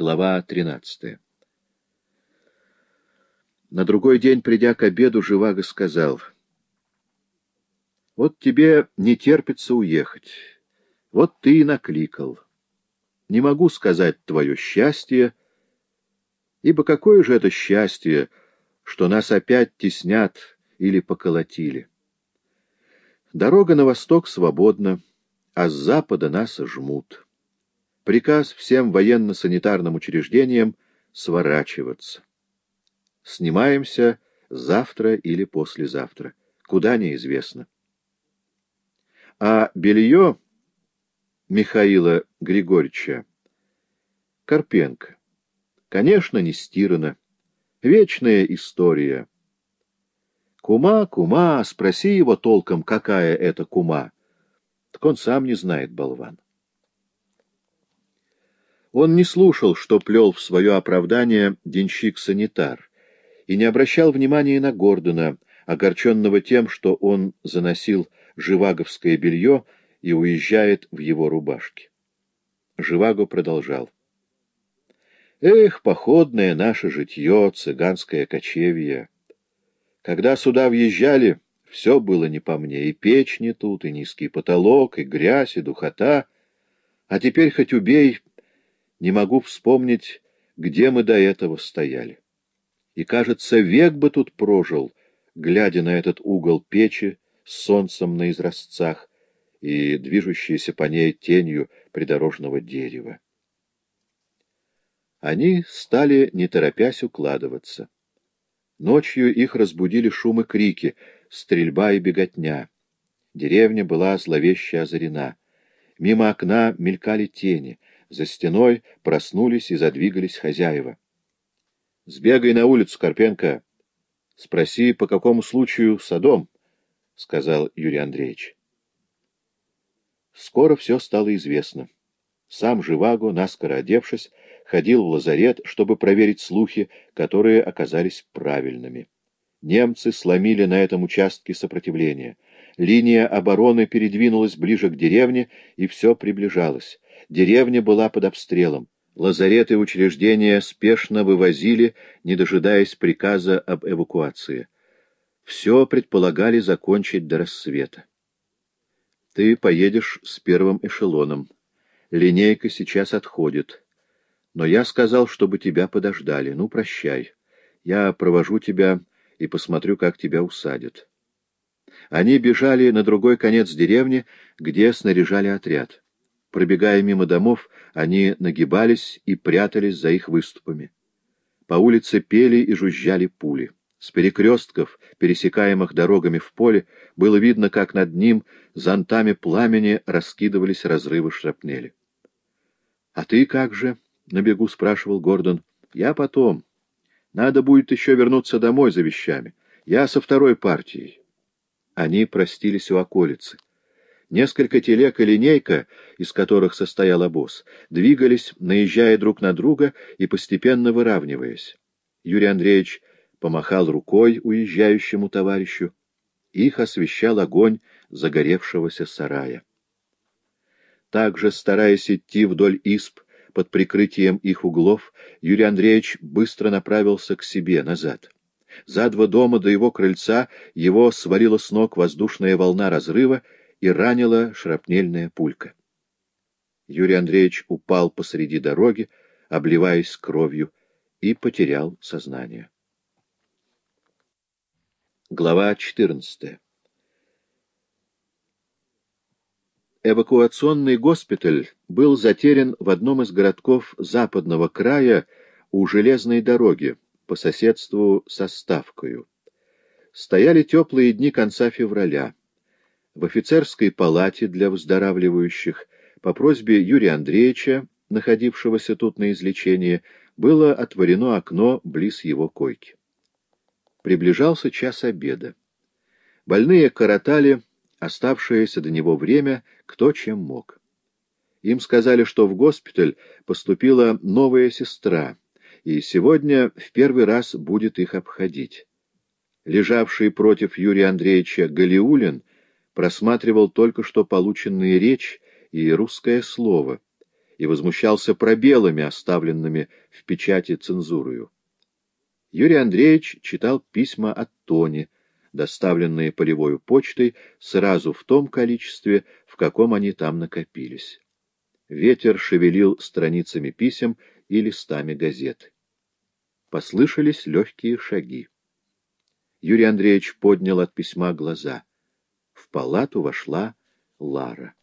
Глава 13 На другой день, придя к обеду, Живаго сказал, «Вот тебе не терпится уехать, вот ты и накликал. Не могу сказать твое счастье, ибо какое же это счастье, что нас опять теснят или поколотили. Дорога на восток свободна, а с запада нас жмут» приказ всем военно-санитарным учреждениям сворачиваться. Снимаемся завтра или послезавтра. Куда неизвестно. А белье Михаила Григорьевича Карпенко, конечно, не стирано. Вечная история. Кума, кума, спроси его толком, какая это кума. Так он сам не знает, болван. Он не слушал, что плел в свое оправдание денщик-санитар, и не обращал внимания на Гордона, огорченного тем, что он заносил живаговское белье и уезжает в его рубашке. Живаго продолжал. «Эх, походное наше житье, цыганское кочевье! Когда сюда въезжали, все было не по мне, и печь не тут, и низкий потолок, и грязь, и духота, а теперь хоть убей, не могу вспомнить, где мы до этого стояли. И, кажется, век бы тут прожил, глядя на этот угол печи с солнцем на изразцах и движущейся по ней тенью придорожного дерева. Они стали, не торопясь, укладываться. Ночью их разбудили шум и крики, стрельба и беготня. Деревня была зловеще озарена. Мимо окна мелькали тени — за стеной проснулись и задвигались хозяева. — Сбегай на улицу, Карпенко. Спроси, по какому случаю садом, — сказал Юрий Андреевич. Скоро все стало известно. Сам Живаго, наскоро одевшись, ходил в лазарет, чтобы проверить слухи, которые оказались правильными. Немцы сломили на этом участке сопротивление. Линия обороны передвинулась ближе к деревне, и все приближалось. Деревня была под обстрелом. Лазареты и учреждения спешно вывозили, не дожидаясь приказа об эвакуации. Все предполагали закончить до рассвета. Ты поедешь с первым эшелоном. Линейка сейчас отходит. Но я сказал, чтобы тебя подождали. Ну, прощай. Я провожу тебя и посмотрю, как тебя усадят. Они бежали на другой конец деревни, где снаряжали отряд. Пробегая мимо домов, они нагибались и прятались за их выступами. По улице пели и жужжали пули. С перекрестков, пересекаемых дорогами в поле, было видно, как над ним зонтами пламени раскидывались разрывы шрапнели. — А ты как же? — на бегу спрашивал Гордон. — Я потом. Надо будет еще вернуться домой за вещами. Я со второй партией. Они простились у околицы. Несколько телег и линейка, из которых состоял обоз, двигались, наезжая друг на друга и постепенно выравниваясь. Юрий Андреевич помахал рукой уезжающему товарищу. Их освещал огонь загоревшегося сарая. Также, стараясь идти вдоль исп под прикрытием их углов, Юрий Андреевич быстро направился к себе, назад. За два дома до его крыльца его свалила с ног воздушная волна разрыва, и ранила шрапнельная пулька. Юрий Андреевич упал посреди дороги, обливаясь кровью, и потерял сознание. Глава 14 Эвакуационный госпиталь был затерян в одном из городков западного края у железной дороги, по соседству со Ставкою. Стояли теплые дни конца февраля. В офицерской палате для выздоравливающих по просьбе Юрия Андреевича, находившегося тут на излечении, было отворено окно близ его койки. Приближался час обеда. Больные коротали оставшееся до него время кто чем мог. Им сказали, что в госпиталь поступила новая сестра, и сегодня в первый раз будет их обходить. Лежавший против Юрия Андреевича Галиулин просматривал только что полученные речь и русское слово, и возмущался пробелами, оставленными в печати цензурою. Юрий Андреевич читал письма от Тони, доставленные полевой почтой сразу в том количестве, в каком они там накопились. Ветер шевелил страницами писем и листами газет. Послышались легкие шаги. Юрий Андреевич поднял от письма глаза. В палату вошла Лара.